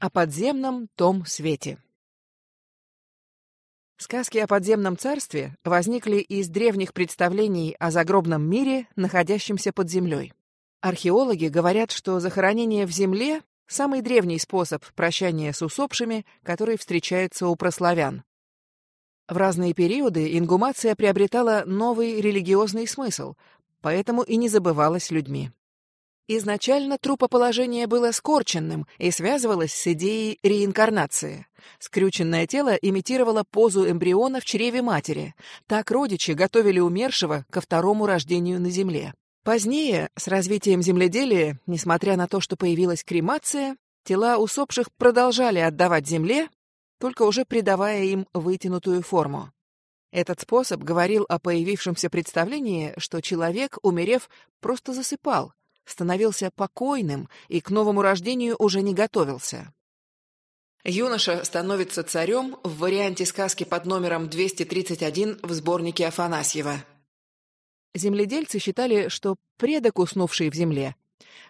О подземном том свете. Сказки о подземном царстве возникли из древних представлений о загробном мире, находящемся под землей. Археологи говорят, что захоронение в земле – самый древний способ прощания с усопшими, который встречается у прославян. В разные периоды ингумация приобретала новый религиозный смысл, поэтому и не забывалась людьми. Изначально трупоположение было скорченным и связывалось с идеей реинкарнации. Скрюченное тело имитировало позу эмбриона в чреве матери. Так родичи готовили умершего ко второму рождению на земле. Позднее, с развитием земледелия, несмотря на то, что появилась кремация, тела усопших продолжали отдавать земле, только уже придавая им вытянутую форму. Этот способ говорил о появившемся представлении, что человек, умерев, просто засыпал, становился покойным и к новому рождению уже не готовился. Юноша становится царем в варианте сказки под номером 231 в сборнике Афанасьева. Земледельцы считали, что предок, уснувший в земле,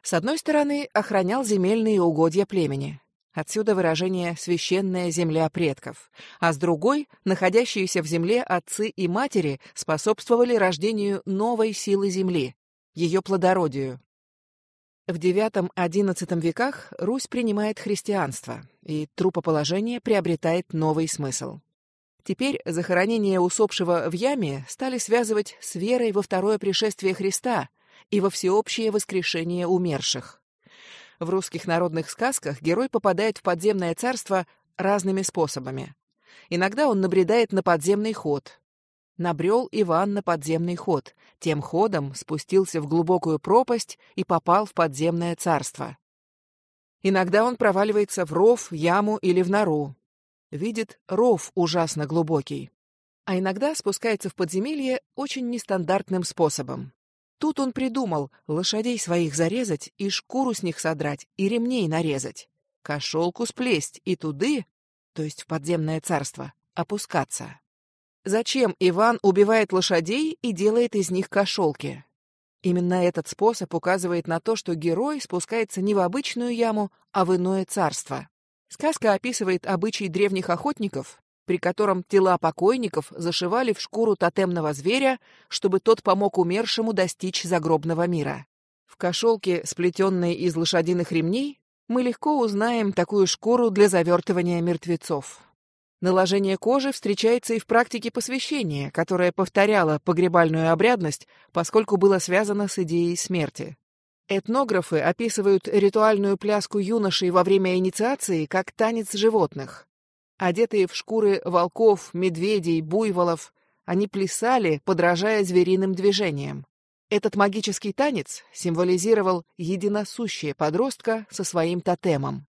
с одной стороны, охранял земельные угодья племени. Отсюда выражение «священная земля предков», а с другой, находящиеся в земле отцы и матери способствовали рождению новой силы земли, ее плодородию. В IX-XI веках Русь принимает христианство, и трупоположение приобретает новый смысл. Теперь захоронение усопшего в яме стали связывать с верой во второе пришествие Христа и во всеобщее воскрешение умерших. В русских народных сказках герой попадает в подземное царство разными способами. Иногда он набредает на подземный ход, набрел Иван на подземный ход, тем ходом спустился в глубокую пропасть и попал в подземное царство. Иногда он проваливается в ров, яму или в нору. Видит ров ужасно глубокий. А иногда спускается в подземелье очень нестандартным способом. Тут он придумал лошадей своих зарезать и шкуру с них содрать и ремней нарезать, кошелку сплесть и туды, то есть в подземное царство, опускаться. Зачем Иван убивает лошадей и делает из них кошелки? Именно этот способ указывает на то, что герой спускается не в обычную яму, а в иное царство. Сказка описывает обычай древних охотников, при котором тела покойников зашивали в шкуру тотемного зверя, чтобы тот помог умершему достичь загробного мира. В кошелке, сплетенной из лошадиных ремней, мы легко узнаем такую шкуру для завертывания мертвецов. Наложение кожи встречается и в практике посвящения, которая повторяла погребальную обрядность, поскольку было связано с идеей смерти. Этнографы описывают ритуальную пляску юношей во время инициации как танец животных. Одетые в шкуры волков, медведей, буйволов, они плясали, подражая звериным движениям. Этот магический танец символизировал единосущее подростка со своим тотемом.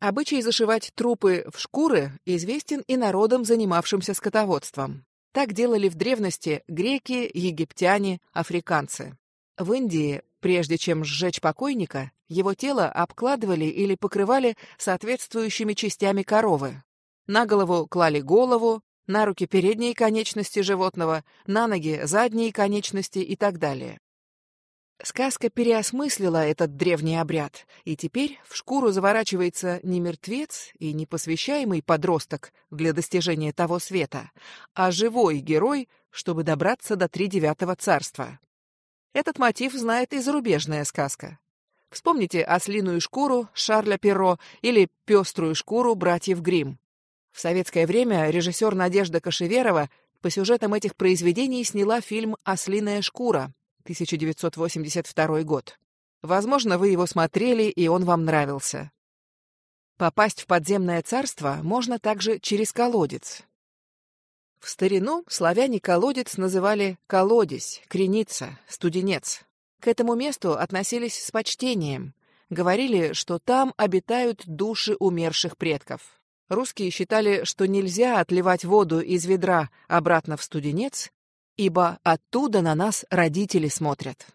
Обычай зашивать трупы в шкуры известен и народам, занимавшимся скотоводством. Так делали в древности греки, египтяне, африканцы. В Индии, прежде чем сжечь покойника, его тело обкладывали или покрывали соответствующими частями коровы. На голову клали голову, на руки передние конечности животного, на ноги задние конечности и так далее. Сказка переосмыслила этот древний обряд, и теперь в шкуру заворачивается не мертвец и не посвящаемый подросток для достижения того света, а живой герой, чтобы добраться до тридевятого царства. Этот мотив знает и зарубежная сказка. Вспомните ослиную шкуру Шарля Перро или пеструю шкуру братьев Гримм. В советское время режиссер Надежда Кашеверова по сюжетам этих произведений сняла фильм «Ослиная шкура», 1982 год. Возможно, вы его смотрели, и он вам нравился. Попасть в подземное царство можно также через колодец. В старину славяне колодец называли колодец, креница, студенец. К этому месту относились с почтением. Говорили, что там обитают души умерших предков. Русские считали, что нельзя отливать воду из ведра обратно в студенец, ибо оттуда на нас родители смотрят.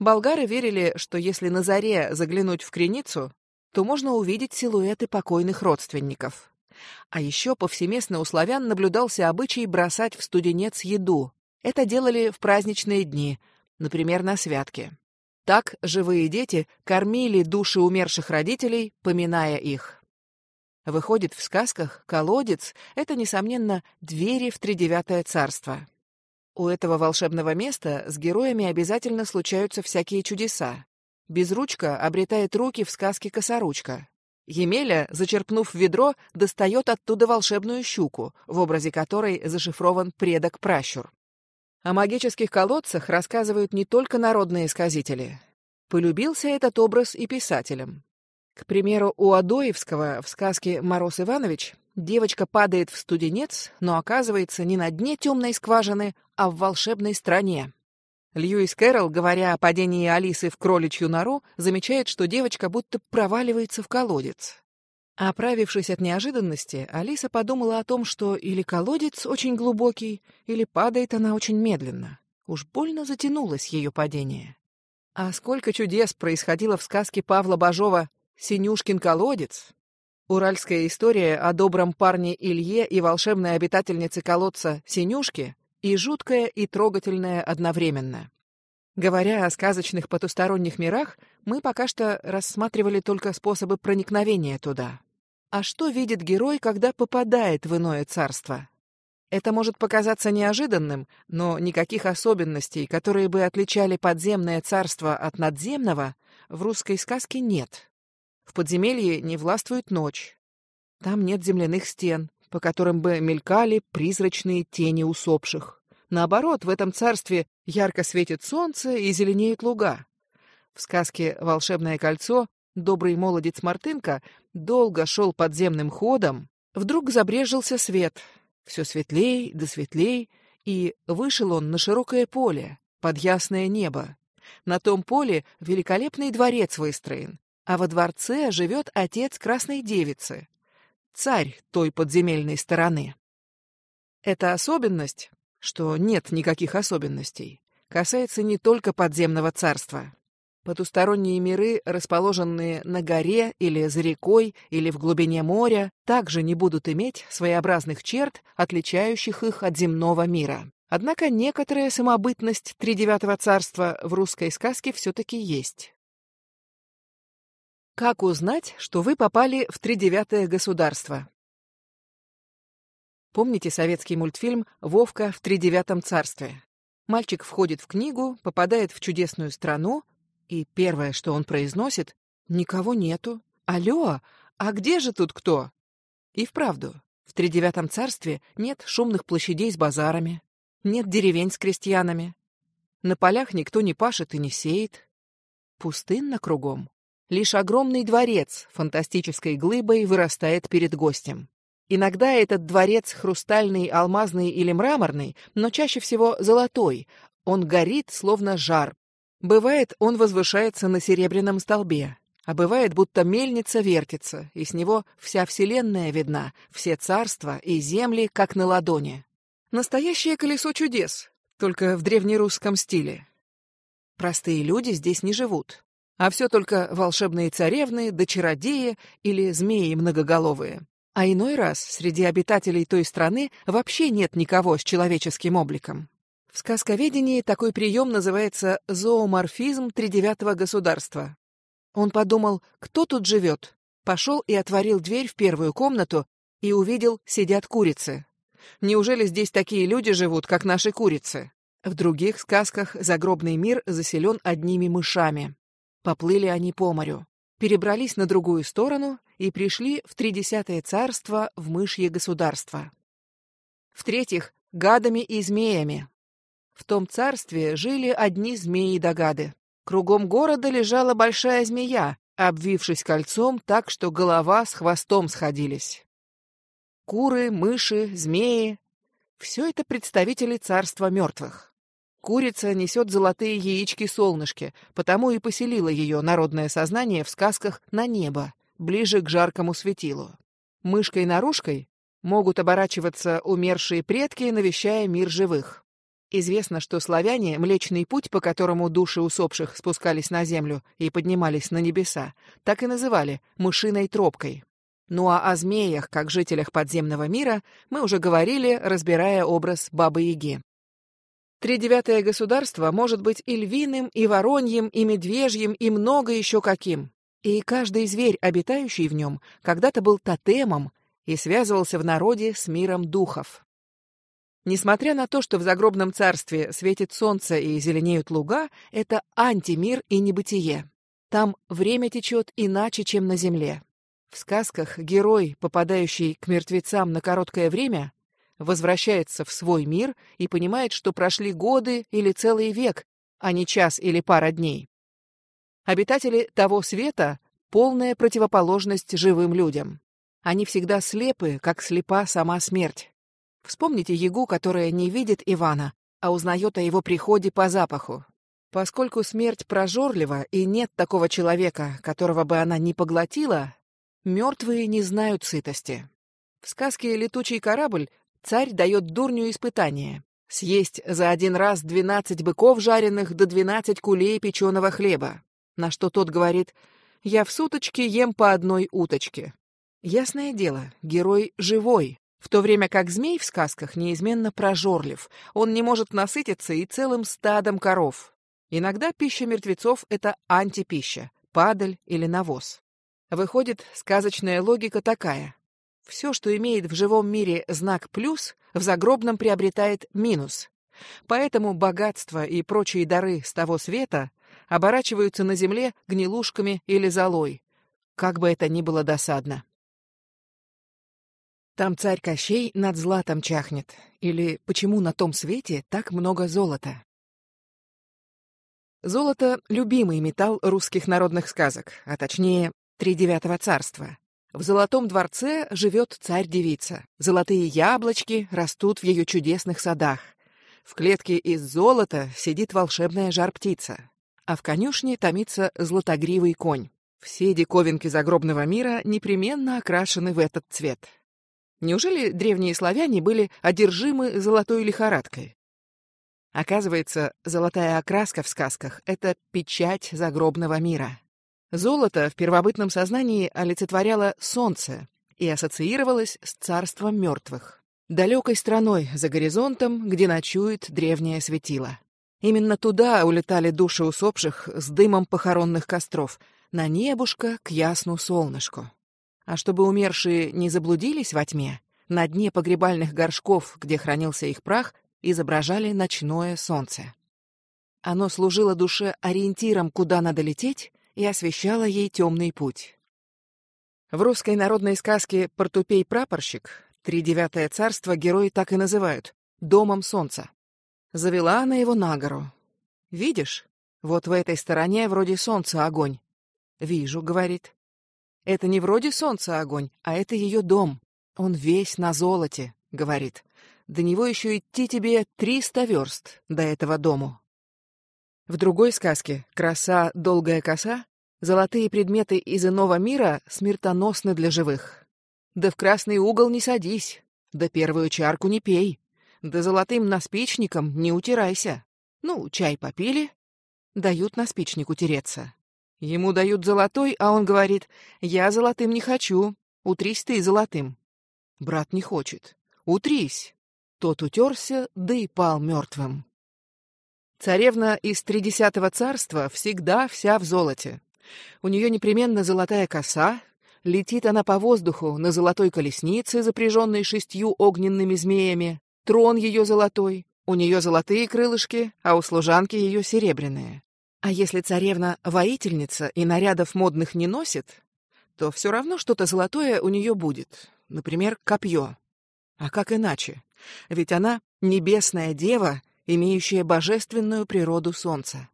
Болгары верили, что если на заре заглянуть в креницу, то можно увидеть силуэты покойных родственников. А еще повсеместно у славян наблюдался обычай бросать в студенец еду. Это делали в праздничные дни, например, на святке. Так живые дети кормили души умерших родителей, поминая их. Выходит, в сказках колодец — это, несомненно, двери в тридевятое царство. У этого волшебного места с героями обязательно случаются всякие чудеса. Безручка обретает руки в сказке «Косоручка». Емеля, зачерпнув ведро, достает оттуда волшебную щуку, в образе которой зашифрован предок-пращур. О магических колодцах рассказывают не только народные сказители. Полюбился этот образ и писателям. К примеру, у Адоевского в сказке «Мороз Иванович» девочка падает в студенец, но оказывается не на дне темной скважины, а в волшебной стране. Льюис Кэрролл, говоря о падении Алисы в кроличью нору, замечает, что девочка будто проваливается в колодец. Оправившись от неожиданности, Алиса подумала о том, что или колодец очень глубокий, или падает она очень медленно. Уж больно затянулось ее падение. А сколько чудес происходило в сказке Павла Бажова «Синюшкин колодец». Уральская история о добром парне Илье и волшебной обитательнице колодца Синюшке и жуткая, и трогательная одновременно. Говоря о сказочных потусторонних мирах, мы пока что рассматривали только способы проникновения туда. А что видит герой, когда попадает в иное царство? Это может показаться неожиданным, но никаких особенностей, которые бы отличали подземное царство от надземного, в русской сказке нет. В подземелье не властвует ночь. Там нет земляных стен, по которым бы мелькали призрачные тени усопших. Наоборот, в этом царстве ярко светит солнце и зеленеют луга. В сказке «Волшебное кольцо» добрый молодец Мартынка долго шел подземным ходом, вдруг забрежился свет. Все светлей да светлей, и вышел он на широкое поле, под ясное небо. На том поле великолепный дворец выстроен, а во дворце живет отец красной девицы, царь той подземельной стороны. Эта особенность, что нет никаких особенностей, касается не только подземного царства. Потусторонние миры, расположенные на горе или за рекой или в глубине моря, также не будут иметь своеобразных черт, отличающих их от земного мира. Однако некоторая самобытность Тридевятого царства в русской сказке все-таки есть. Как узнать, что вы попали в Тридевятое государство? Помните советский мультфильм «Вовка в Тридевятом царстве»? Мальчик входит в книгу, попадает в чудесную страну, и первое, что он произносит, «Никого нету. Алло, а где же тут кто?» И вправду, в Тридевятом царстве нет шумных площадей с базарами, нет деревень с крестьянами. На полях никто не пашет и не сеет. Пустынно кругом. Лишь огромный дворец фантастической глыбой вырастает перед гостем. Иногда этот дворец хрустальный, алмазный или мраморный, но чаще всего золотой. Он горит, словно жар, Бывает, он возвышается на серебряном столбе, а бывает, будто мельница вертится, и с него вся вселенная видна, все царства и земли, как на ладони. Настоящее колесо чудес, только в древнерусском стиле. Простые люди здесь не живут, а все только волшебные царевны, да или змеи многоголовые. А иной раз среди обитателей той страны вообще нет никого с человеческим обликом. В сказковедении такой прием называется зооморфизм тридевятого государства. Он подумал, кто тут живет, пошел и отворил дверь в первую комнату и увидел, сидят курицы. Неужели здесь такие люди живут, как наши курицы? В других сказках загробный мир заселен одними мышами. Поплыли они по морю, перебрались на другую сторону и пришли в тридесятое царство в мышье государство. В-третьих, гадами и змеями. В том царстве жили одни змеи-догады. Кругом города лежала большая змея, обвившись кольцом так, что голова с хвостом сходились. Куры, мыши, змеи — все это представители царства мертвых. Курица несет золотые яички-солнышки, потому и поселило ее народное сознание в сказках на небо, ближе к жаркому светилу. Мышкой-нарушкой могут оборачиваться умершие предки, навещая мир живых. Известно, что славяне Млечный путь, по которому души усопших спускались на землю и поднимались на небеса, так и называли «мышиной тропкой». Ну а о змеях, как жителях подземного мира, мы уже говорили, разбирая образ Бабы-Яги. Тридевятое государство может быть и львиным, и вороньим, и медвежьим, и много еще каким. И каждый зверь, обитающий в нем, когда-то был тотемом и связывался в народе с миром духов. Несмотря на то, что в загробном царстве светит солнце и зеленеют луга, это антимир и небытие. Там время течет иначе, чем на земле. В сказках герой, попадающий к мертвецам на короткое время, возвращается в свой мир и понимает, что прошли годы или целый век, а не час или пара дней. Обитатели того света — полная противоположность живым людям. Они всегда слепы, как слепа сама смерть. Вспомните Ягу, которая не видит Ивана, а узнает о его приходе по запаху. Поскольку смерть прожорлива и нет такого человека, которого бы она не поглотила, мертвые не знают сытости. В сказке «Летучий корабль» царь дает дурню испытание — съесть за один раз двенадцать быков жареных до двенадцать кулей печеного хлеба, на что тот говорит «Я в суточке ем по одной уточке». Ясное дело, герой живой, в то время как змей в сказках неизменно прожорлив, он не может насытиться и целым стадом коров. Иногда пища мертвецов — это антипища, падаль или навоз. Выходит, сказочная логика такая. Все, что имеет в живом мире знак «плюс», в загробном приобретает «минус». Поэтому богатство и прочие дары с того света оборачиваются на земле гнилушками или золой, как бы это ни было досадно. Там царь Кощей над златом чахнет, или почему на том свете так много золота? Золото — любимый металл русских народных сказок, а точнее, тридевятого царства. В Золотом дворце живет царь-девица. Золотые яблочки растут в ее чудесных садах. В клетке из золота сидит волшебная жар-птица. А в конюшне томится златогривый конь. Все диковинки загробного мира непременно окрашены в этот цвет. Неужели древние славяне были одержимы золотой лихорадкой? Оказывается, золотая окраска в сказках — это печать загробного мира. Золото в первобытном сознании олицетворяло солнце и ассоциировалось с царством мертвых, далекой страной за горизонтом, где ночует древнее светило. Именно туда улетали души усопших с дымом похоронных костров, на небушка к ясну солнышку. А чтобы умершие не заблудились во тьме, на дне погребальных горшков, где хранился их прах, изображали ночное солнце. Оно служило душе ориентиром, куда надо лететь, и освещало ей темный путь. В русской народной сказке «Портупей-прапорщик» Тридевятое царство герои так и называют — «домом солнца». Завела она его на гору. «Видишь? Вот в этой стороне вроде солнца огонь». «Вижу», — говорит. «Это не вроде солнца огонь, а это ее дом. Он весь на золоте», — говорит. «До него еще идти тебе триста верст, до этого дому». В другой сказке «Краса, долгая коса» золотые предметы из иного мира смертоносны для живых. Да в красный угол не садись, да первую чарку не пей, да золотым наспичником не утирайся. Ну, чай попили, дают наспичник утереться. Ему дают золотой, а он говорит, я золотым не хочу, утрись ты золотым. Брат не хочет. Утрись. Тот утерся, да и пал мертвым. Царевна из Тридесятого царства всегда вся в золоте. У нее непременно золотая коса, летит она по воздуху на золотой колеснице, запряженной шестью огненными змеями, трон ее золотой, у нее золотые крылышки, а у служанки ее серебряные. А если царевна воительница и нарядов модных не носит, то все равно что-то золотое у нее будет, например, копье. А как иначе? Ведь она небесная дева имеющее божественную природу Солнца.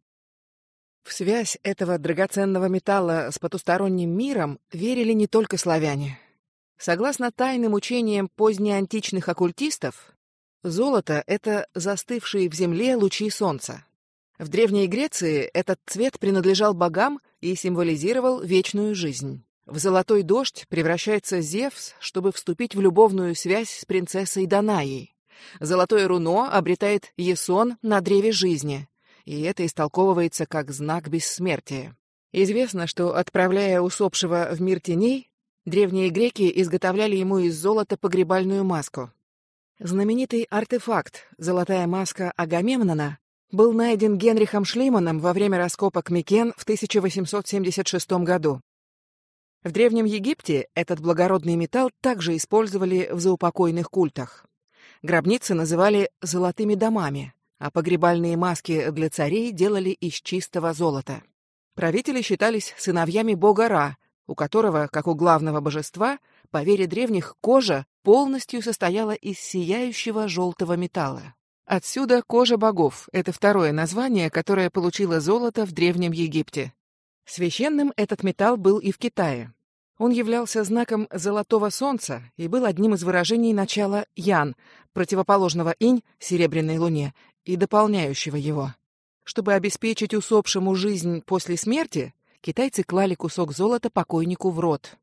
В связь этого драгоценного металла с потусторонним миром верили не только славяне. Согласно тайным учениям позднеантичных оккультистов, золото — это застывшие в земле лучи солнца. В Древней Греции этот цвет принадлежал богам и символизировал вечную жизнь. В золотой дождь превращается Зевс, чтобы вступить в любовную связь с принцессой Данаей. Золотое руно обретает Есон на древе жизни, и это истолковывается как знак бессмертия. Известно, что, отправляя усопшего в мир теней, древние греки изготовляли ему из золота погребальную маску. Знаменитый артефакт «Золотая маска Агамемнона» был найден Генрихом Шлейманом во время раскопок Микен в 1876 году. В Древнем Египте этот благородный металл также использовали в заупокойных культах. Гробницы называли «золотыми домами», а погребальные маски для царей делали из чистого золота. Правители считались сыновьями бога Ра, у которого, как у главного божества, по вере древних, кожа полностью состояла из сияющего желтого металла. Отсюда кожа богов — это второе название, которое получило золото в Древнем Египте. Священным этот металл был и в Китае. Он являлся знаком золотого солнца и был одним из выражений начала Ян, противоположного Инь, серебряной луне, и дополняющего его. Чтобы обеспечить усопшему жизнь после смерти, китайцы клали кусок золота покойнику в рот.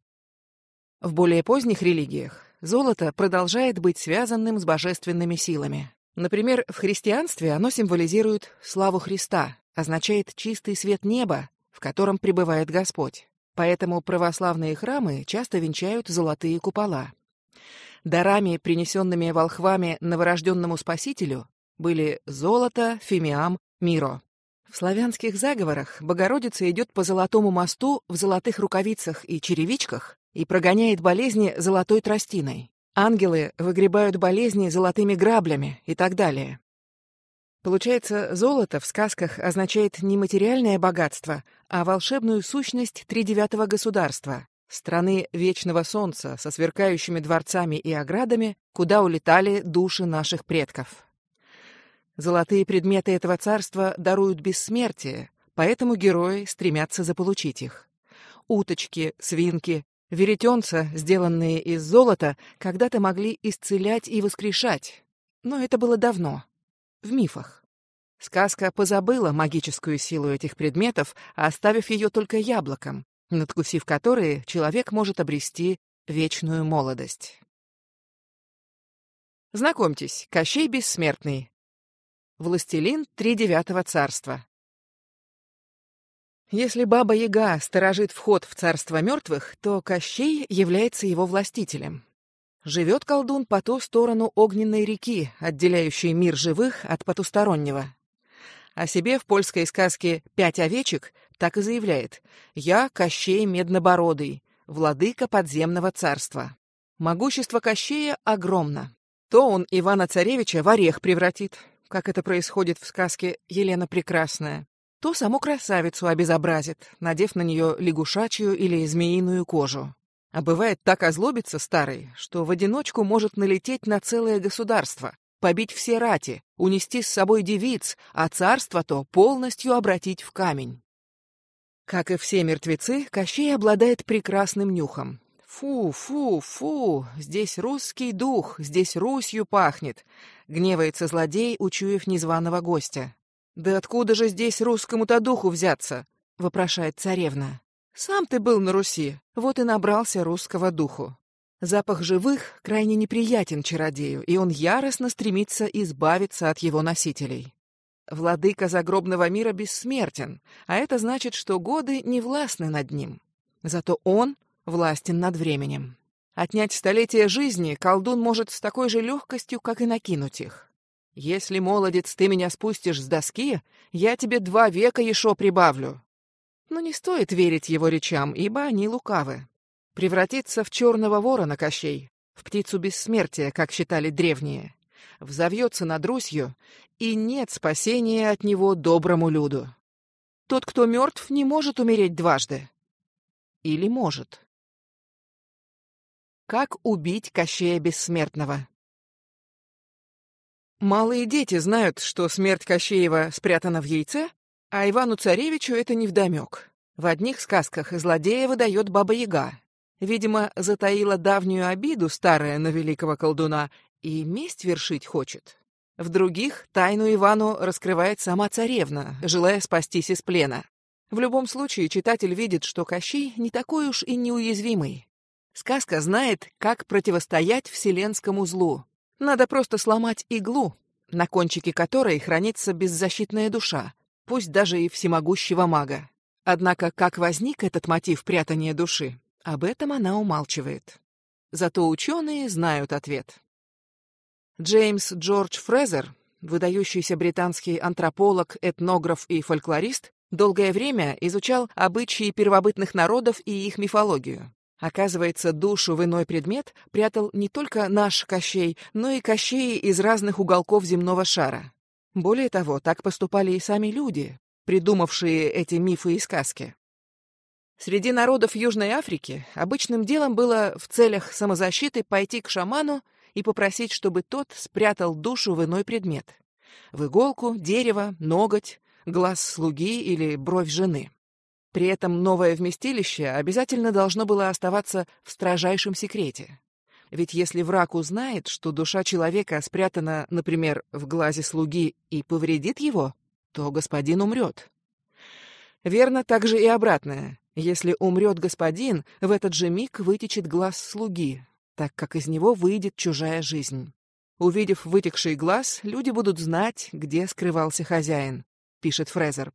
В более поздних религиях золото продолжает быть связанным с божественными силами. Например, в христианстве оно символизирует славу Христа, означает чистый свет неба, в котором пребывает Господь. Поэтому православные храмы часто венчают золотые купола. Дарами, принесенными волхвами новорожденному Спасителю, были золото, фимиам, миро. В славянских заговорах Богородица идет по золотому мосту в золотых рукавицах и черевичках и прогоняет болезни золотой тростиной. Ангелы выгребают болезни золотыми граблями и так далее. Получается, золото в сказках означает не материальное богатство, а волшебную сущность тридевятого государства, страны вечного солнца со сверкающими дворцами и оградами, куда улетали души наших предков. Золотые предметы этого царства даруют бессмертие, поэтому герои стремятся заполучить их. Уточки, свинки, веретенца, сделанные из золота, когда-то могли исцелять и воскрешать. Но это было давно, в мифах. Сказка позабыла магическую силу этих предметов, оставив ее только яблоком, надкусив которые человек может обрести вечную молодость. Знакомьтесь, Кощей Бессмертный, Властелин Тридевятого царства. Если Баба Яга сторожит вход в царство мертвых, то Кощей является его властителем. Живет колдун по ту сторону огненной реки, отделяющей мир живых от потустороннего. О себе в польской сказке «Пять овечек» так и заявляет «Я Кощей Меднобородый, владыка подземного царства». Могущество Кощея огромно. То он Ивана-Царевича в орех превратит, как это происходит в сказке «Елена Прекрасная», то саму красавицу обезобразит, надев на нее лягушачью или змеиную кожу. А бывает так озлобится старый, что в одиночку может налететь на целое государство, побить все рати, унести с собой девиц, а царство то полностью обратить в камень. Как и все мертвецы, Кощей обладает прекрасным нюхом. Фу, фу, фу, здесь русский дух, здесь Русью пахнет. Гневается злодей, учуяв незваного гостя. Да откуда же здесь русскому-то духу взяться? Вопрошает царевна. Сам ты был на Руси, вот и набрался русского духу. Запах живых крайне неприятен чародею, и он яростно стремится избавиться от его носителей. Владыка загробного мира бессмертен, а это значит, что годы не властны над ним. Зато он властен над временем. Отнять столетия жизни колдун может с такой же легкостью, как и накинуть их. Если, молодец, ты меня спустишь с доски, я тебе два века еще прибавлю. Но не стоит верить его речам, ибо они лукавы. Превратиться в черного ворона Кощей, в птицу бессмертия, как считали древние. Взовьется над Русью, и нет спасения от него доброму люду. Тот, кто мертв, не может умереть дважды. Или может. Как убить Кощея Бессмертного? Малые дети знают, что смерть Кощеева спрятана в яйце, а Ивану-царевичу это невдомек. В одних сказках злодея выдает Баба-Яга. Видимо, затаила давнюю обиду старая на великого колдуна и месть вершить хочет. В других тайну Ивану раскрывает сама царевна, желая спастись из плена. В любом случае, читатель видит, что Кощей не такой уж и неуязвимый. Сказка знает, как противостоять вселенскому злу. Надо просто сломать иглу, на кончике которой хранится беззащитная душа, пусть даже и всемогущего мага. Однако, как возник этот мотив прятания души, об этом она умалчивает. Зато ученые знают ответ. Джеймс Джордж Фрезер, выдающийся британский антрополог, этнограф и фольклорист, долгое время изучал обычаи первобытных народов и их мифологию. Оказывается, душу в иной предмет прятал не только наш Кощей, но и Кощеи из разных уголков земного шара. Более того, так поступали и сами люди, придумавшие эти мифы и сказки. Среди народов Южной Африки обычным делом было в целях самозащиты пойти к шаману и попросить, чтобы тот спрятал душу в иной предмет. В иголку, дерево, ноготь, глаз слуги или бровь жены. При этом новое вместилище обязательно должно было оставаться в строжайшем секрете. Ведь если враг узнает, что душа человека спрятана, например, в глазе слуги и повредит его, то господин умрет. Верно также и обратное. Если умрет господин, в этот же миг вытечет глаз слуги, так как из него выйдет чужая жизнь. Увидев вытекший глаз, люди будут знать, где скрывался хозяин, пишет Фрезер.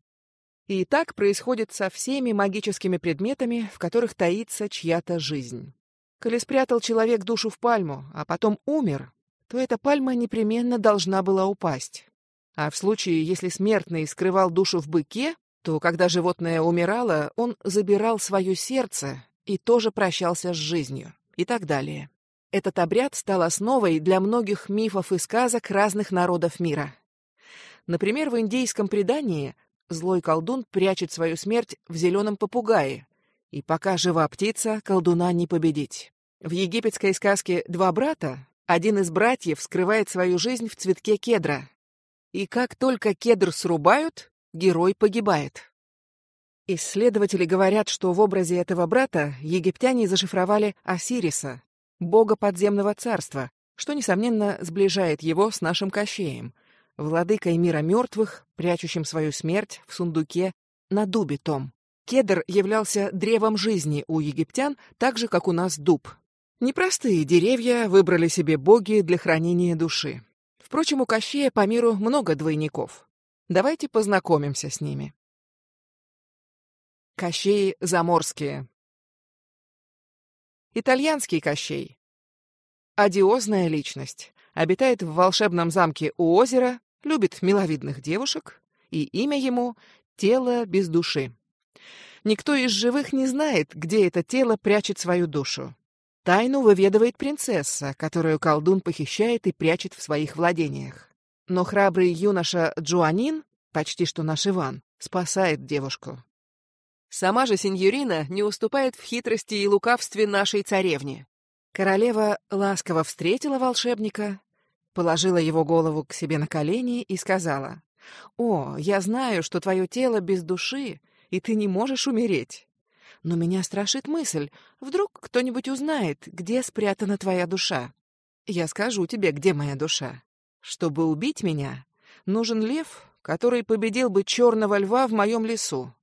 И так происходит со всеми магическими предметами, в которых таится чья-то жизнь. Коли спрятал человек душу в пальму, а потом умер, то эта пальма непременно должна была упасть. А в случае, если смертный скрывал душу в быке, то когда животное умирало, он забирал свое сердце и тоже прощался с жизнью, и так далее. Этот обряд стал основой для многих мифов и сказок разных народов мира. Например, в индейском предании Злой колдун прячет свою смерть в зеленом попугае, и пока жива птица, колдуна не победить. В египетской сказке «Два брата» один из братьев скрывает свою жизнь в цветке кедра. И как только кедр срубают, герой погибает. Исследователи говорят, что в образе этого брата египтяне зашифровали Осириса, бога подземного царства, что, несомненно, сближает его с нашим Кощеем, владыкой мира мертвых, прячущим свою смерть в сундуке на дубе том. Кедр являлся древом жизни у египтян, так же, как у нас дуб. Непростые деревья выбрали себе боги для хранения души. Впрочем, у Кощея по миру много двойников. Давайте познакомимся с ними. Кощеи заморские. Итальянский Кощей. Одиозная личность. Обитает в волшебном замке у озера, любит миловидных девушек, и имя ему — тело без души. Никто из живых не знает, где это тело прячет свою душу. Тайну выведывает принцесса, которую колдун похищает и прячет в своих владениях. Но храбрый юноша Джуанин, почти что наш Иван, спасает девушку. Сама же сеньорина не уступает в хитрости и лукавстве нашей царевне. Королева ласково встретила волшебника положила его голову к себе на колени и сказала, «О, я знаю, что твое тело без души, и ты не можешь умереть. Но меня страшит мысль, вдруг кто-нибудь узнает, где спрятана твоя душа. Я скажу тебе, где моя душа. Чтобы убить меня, нужен лев, который победил бы черного льва в моем лесу.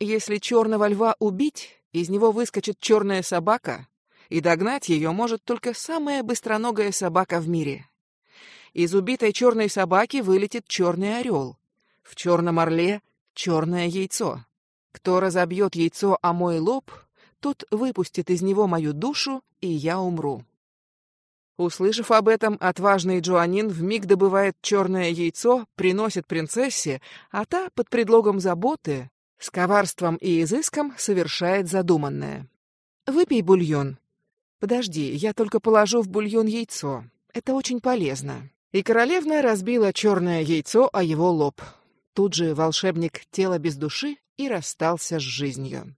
Если черного льва убить, из него выскочит черная собака, и догнать ее может только самая быстроногая собака в мире. Из убитой черной собаки вылетит черный орел. В черном орле — черное яйцо. Кто разобьет яйцо о мой лоб, тот выпустит из него мою душу, и я умру. Услышав об этом, отважный Джоанин вмиг добывает черное яйцо, приносит принцессе, а та, под предлогом заботы, с коварством и изыском совершает задуманное. «Выпей бульон». «Подожди, я только положу в бульон яйцо. Это очень полезно». И королевна разбила черное яйцо о его лоб. Тут же волшебник тело без души и расстался с жизнью.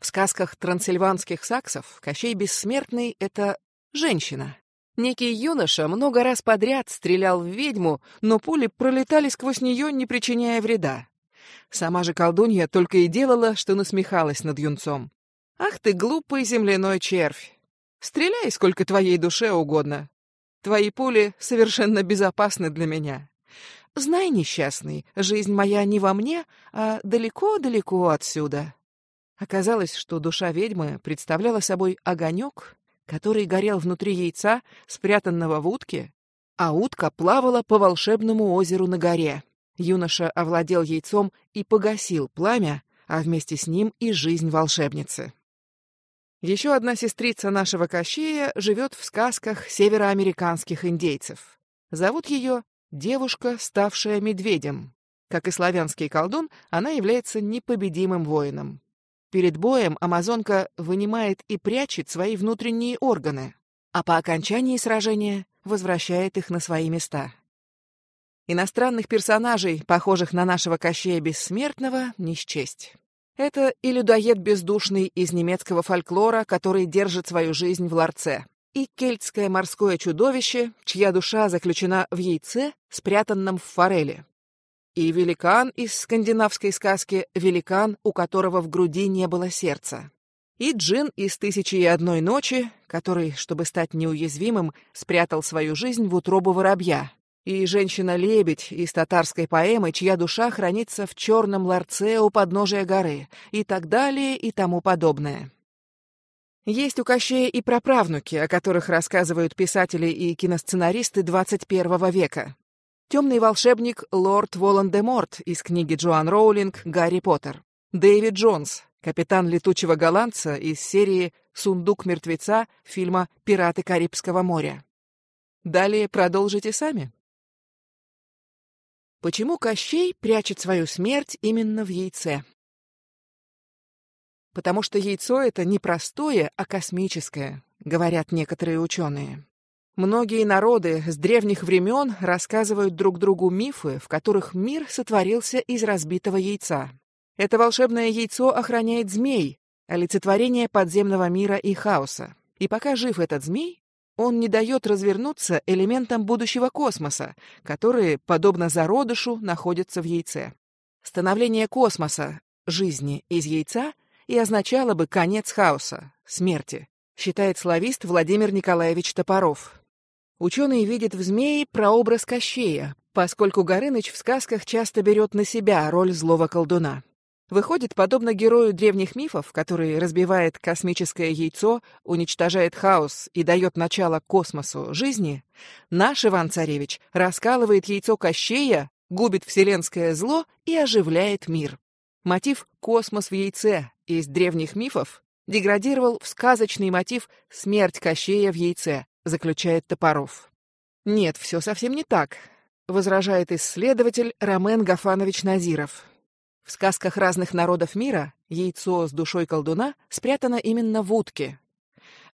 В сказках трансильванских саксов Кощей Бессмертный — это женщина. Некий юноша много раз подряд стрелял в ведьму, но пули пролетали сквозь нее, не причиняя вреда. Сама же колдунья только и делала, что насмехалась над юнцом. «Ах ты, глупый земляной червь! Стреляй, сколько твоей душе угодно. Твои пули совершенно безопасны для меня. Знай, несчастный, жизнь моя не во мне, а далеко-далеко отсюда. Оказалось, что душа ведьмы представляла собой огонек, который горел внутри яйца, спрятанного в утке, а утка плавала по волшебному озеру на горе. Юноша овладел яйцом и погасил пламя, а вместе с ним и жизнь волшебницы. Еще одна сестрица нашего Кощея живет в сказках североамериканских индейцев. Зовут ее девушка, ставшая медведем. Как и славянский колдун, она является непобедимым воином. Перед боем амазонка вынимает и прячет свои внутренние органы, а по окончании сражения возвращает их на свои места. Иностранных персонажей, похожих на нашего Кощея Бессмертного, не счесть. Это и людоед бездушный из немецкого фольклора, который держит свою жизнь в ларце, и кельтское морское чудовище, чья душа заключена в яйце, спрятанном в форели. И великан из скандинавской сказки «Великан, у которого в груди не было сердца». И джин из «Тысячи и одной ночи», который, чтобы стать неуязвимым, спрятал свою жизнь в утробу воробья, и женщина-лебедь из татарской поэмы, чья душа хранится в черном ларце у подножия горы, и так далее и тому подобное. Есть у Кощея и праправнуки, о которых рассказывают писатели и киносценаристы 21 века. Темный волшебник лорд Волан-де-Морт из книги Джоан Роулинг «Гарри Поттер». Дэвид Джонс, капитан летучего голландца из серии «Сундук мертвеца» фильма «Пираты Карибского моря». Далее продолжите сами. Почему Кощей прячет свою смерть именно в яйце? Потому что яйцо это не простое, а космическое, говорят некоторые ученые. Многие народы с древних времен рассказывают друг другу мифы, в которых мир сотворился из разбитого яйца. Это волшебное яйцо охраняет змей, олицетворение подземного мира и хаоса. И пока жив этот змей, он не дает развернуться элементам будущего космоса, которые, подобно зародышу, находятся в яйце. Становление космоса, жизни из яйца и означало бы конец хаоса, смерти, считает славист Владимир Николаевич Топоров. Ученые видят в змее прообраз Кощея, поскольку Горыныч в сказках часто берет на себя роль злого колдуна. Выходит, подобно герою древних мифов, который разбивает космическое яйцо, уничтожает хаос и дает начало космосу жизни, наш Иван-Царевич раскалывает яйцо Кощея, губит вселенское зло и оживляет мир. Мотив «космос в яйце» из древних мифов деградировал в сказочный мотив «смерть Кощея в яйце», заключает Топоров. Нет, все совсем не так, возражает исследователь Ромен Гафанович Назиров. В сказках разных народов мира яйцо с душой колдуна спрятано именно в утке.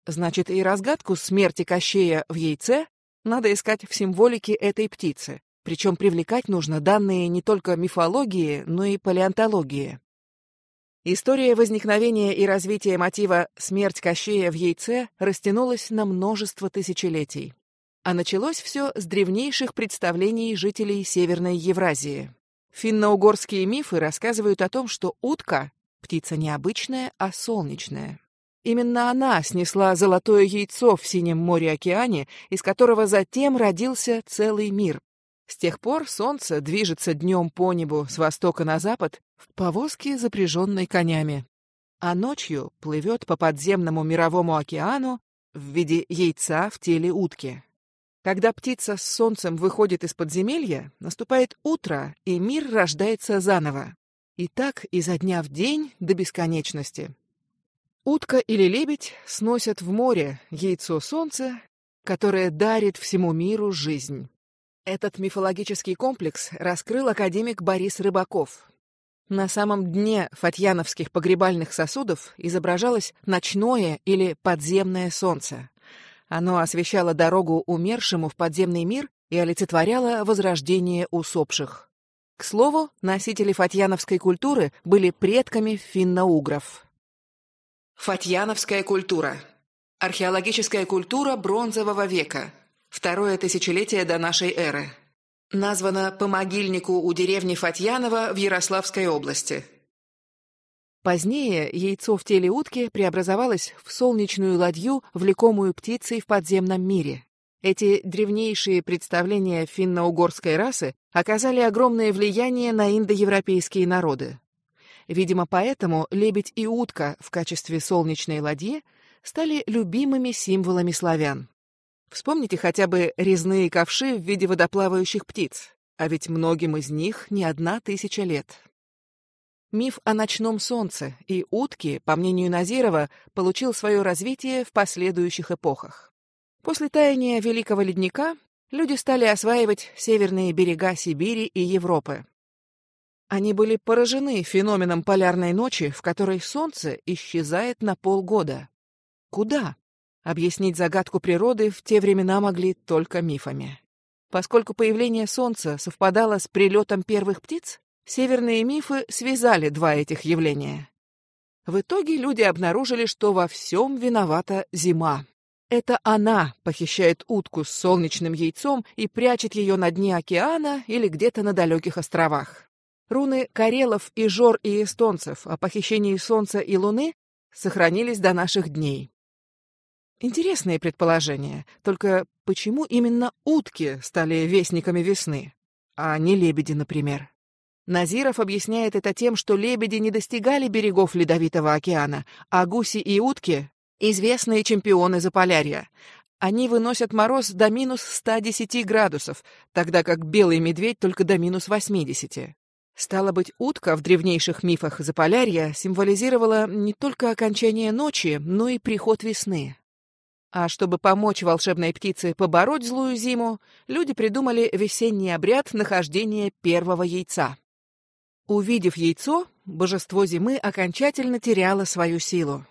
Значит, и разгадку смерти Кощея в яйце надо искать в символике этой птицы. Причем привлекать нужно данные не только мифологии, но и палеонтологии. История возникновения и развития мотива «Смерть Кощея в яйце» растянулась на множество тысячелетий. А началось все с древнейших представлений жителей Северной Евразии. Финно-угорские мифы рассказывают о том, что утка — птица необычная, а солнечная. Именно она снесла золотое яйцо в синем море-океане, из которого затем родился целый мир. С тех пор солнце движется днем по небу с востока на запад в повозке, запряженной конями, а ночью плывет по подземному мировому океану в виде яйца в теле утки. Когда птица с солнцем выходит из подземелья, наступает утро, и мир рождается заново. И так изо дня в день до бесконечности. Утка или лебедь сносят в море яйцо солнца, которое дарит всему миру жизнь. Этот мифологический комплекс раскрыл академик Борис Рыбаков. На самом дне фатьяновских погребальных сосудов изображалось ночное или подземное солнце. Оно освещало дорогу умершему в подземный мир и олицетворяло возрождение усопших. К слову, носители фатьяновской культуры были предками финно-угров. Фатьяновская культура. Археологическая культура бронзового века. Второе тысячелетие до нашей эры. Названа по могильнику у деревни Фатьянова в Ярославской области. Позднее яйцо в теле утки преобразовалось в солнечную ладью, влекомую птицей в подземном мире. Эти древнейшие представления финно-угорской расы оказали огромное влияние на индоевропейские народы. Видимо, поэтому лебедь и утка в качестве солнечной ладьи стали любимыми символами славян. Вспомните хотя бы резные ковши в виде водоплавающих птиц, а ведь многим из них не одна тысяча лет. миф о ночном солнце, и утки, по мнению Назирова, получил свое развитие в последующих эпохах. После таяния Великого ледника люди стали осваивать северные берега Сибири и Европы. Они были поражены феноменом полярной ночи, в которой солнце исчезает на полгода. Куда? Объяснить загадку природы в те времена могли только мифами. Поскольку появление солнца совпадало с прилетом первых птиц, северные мифы связали два этих явления. В итоге люди обнаружили, что во всем виновата зима. Это она похищает утку с солнечным яйцом и прячет ее на дне океана или где-то на далеких островах. Руны карелов и жор и эстонцев о похищении солнца и луны сохранились до наших дней. Интересные предположения, только почему именно утки стали вестниками весны, а не лебеди, например? Назиров объясняет это тем, что лебеди не достигали берегов Ледовитого океана, а гуси и утки Известные чемпионы Заполярья. Они выносят мороз до минус 110 градусов, тогда как белый медведь только до минус 80. Стало быть, утка в древнейших мифах Заполярья символизировала не только окончание ночи, но и приход весны. А чтобы помочь волшебной птице побороть злую зиму, люди придумали весенний обряд нахождения первого яйца. Увидев яйцо, божество зимы окончательно теряло свою силу.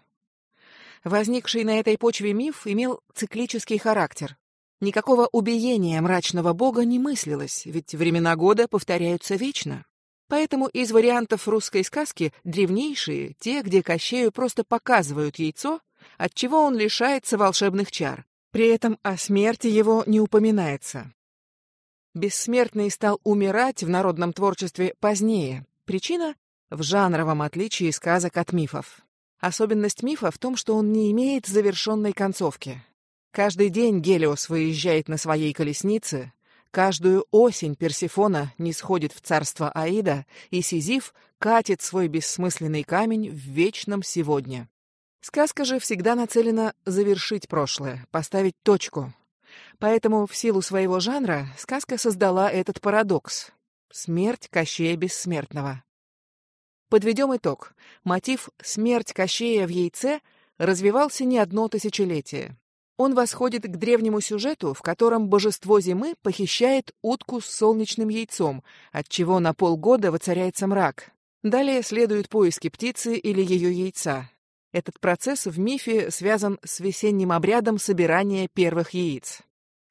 Возникший на этой почве миф имел циклический характер. Никакого убиения мрачного бога не мыслилось, ведь времена года повторяются вечно. Поэтому из вариантов русской сказки древнейшие, те, где Кощею просто показывают яйцо, от чего он лишается волшебных чар. При этом о смерти его не упоминается. Бессмертный стал умирать в народном творчестве позднее. Причина — в жанровом отличии сказок от мифов. Особенность мифа в том, что он не имеет завершенной концовки. Каждый день Гелиос выезжает на своей колеснице, каждую осень Персифона не сходит в царство Аида, и Сизиф катит свой бессмысленный камень в вечном сегодня. Сказка же всегда нацелена завершить прошлое, поставить точку. Поэтому в силу своего жанра сказка создала этот парадокс — смерть Кощея Бессмертного. Подведем итог. Мотив «Смерть Кощея в яйце» развивался не одно тысячелетие. Он восходит к древнему сюжету, в котором божество зимы похищает утку с солнечным яйцом, от чего на полгода воцаряется мрак. Далее следуют поиски птицы или ее яйца. Этот процесс в мифе связан с весенним обрядом собирания первых яиц.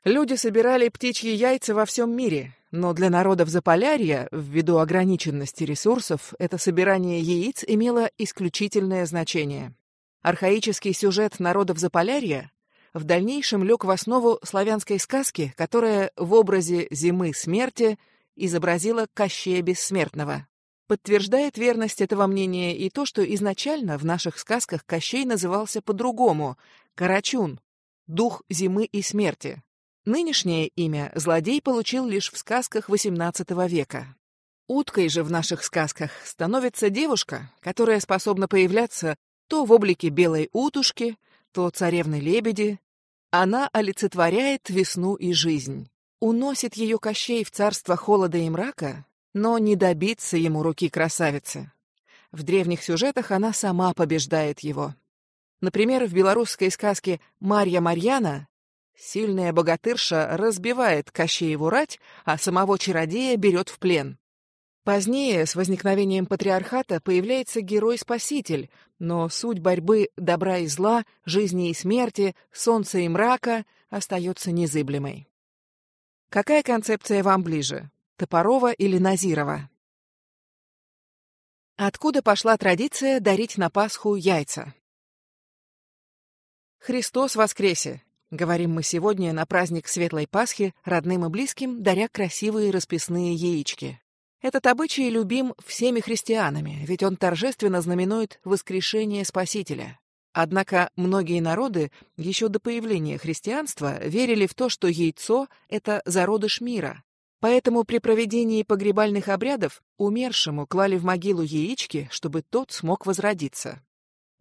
Люди собирали птичьи яйца во всем мире, но для народов Заполярья, ввиду ограниченности ресурсов, это собирание яиц имело исключительное значение. Архаический сюжет народов Заполярья в дальнейшем лег в основу славянской сказки, которая в образе зимы смерти изобразила Кощея Бессмертного. Подтверждает верность этого мнения и то, что изначально в наших сказках Кощей назывался по-другому — Карачун, дух зимы и смерти. Нынешнее имя злодей получил лишь в сказках XVIII века. Уткой же в наших сказках становится девушка, которая способна появляться то в облике белой утушки, то царевны-лебеди. Она олицетворяет весну и жизнь. Уносит ее Кощей в царство холода и мрака, но не добиться ему руки красавицы. В древних сюжетах она сама побеждает его. Например, в белорусской сказке «Марья Марьяна» Сильная богатырша разбивает Кощееву рать, а самого чародея берет в плен. Позднее, с возникновением патриархата, появляется герой-спаситель, но суть борьбы добра и зла, жизни и смерти, солнца и мрака остается незыблемой. Какая концепция вам ближе, Топорова или Назирова? Откуда пошла традиция дарить на Пасху яйца? Христос воскресе! Говорим мы сегодня на праздник Светлой Пасхи родным и близким, даря красивые расписные яички. Этот обычай любим всеми христианами, ведь он торжественно знаменует воскрешение Спасителя. Однако многие народы еще до появления христианства верили в то, что яйцо — это зародыш мира. Поэтому при проведении погребальных обрядов умершему клали в могилу яички, чтобы тот смог возродиться.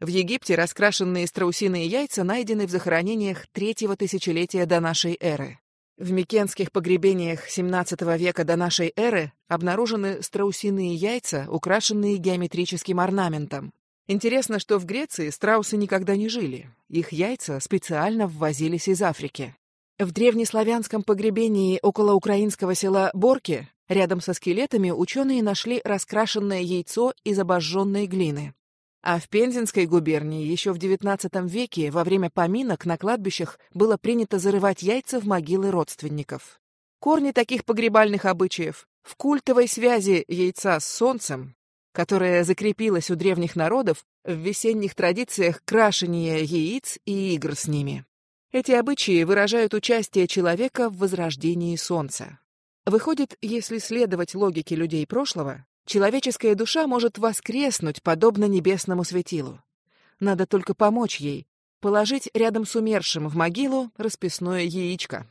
В Египте раскрашенные страусиные яйца найдены в захоронениях третьего тысячелетия до нашей эры. В микенских погребениях XVII века до нашей эры обнаружены страусиные яйца, украшенные геометрическим орнаментом. Интересно, что в Греции страусы никогда не жили. Их яйца специально ввозились из Африки. В древнеславянском погребении около украинского села Борки рядом со скелетами ученые нашли раскрашенное яйцо из обожженной глины. А в Пензенской губернии еще в XIX веке во время поминок на кладбищах было принято зарывать яйца в могилы родственников. Корни таких погребальных обычаев в культовой связи яйца с солнцем, которая закрепилась у древних народов в весенних традициях крашения яиц и игр с ними. Эти обычаи выражают участие человека в возрождении солнца. Выходит, если следовать логике людей прошлого, Человеческая душа может воскреснуть, подобно небесному светилу. Надо только помочь ей, положить рядом с умершим в могилу расписное яичко.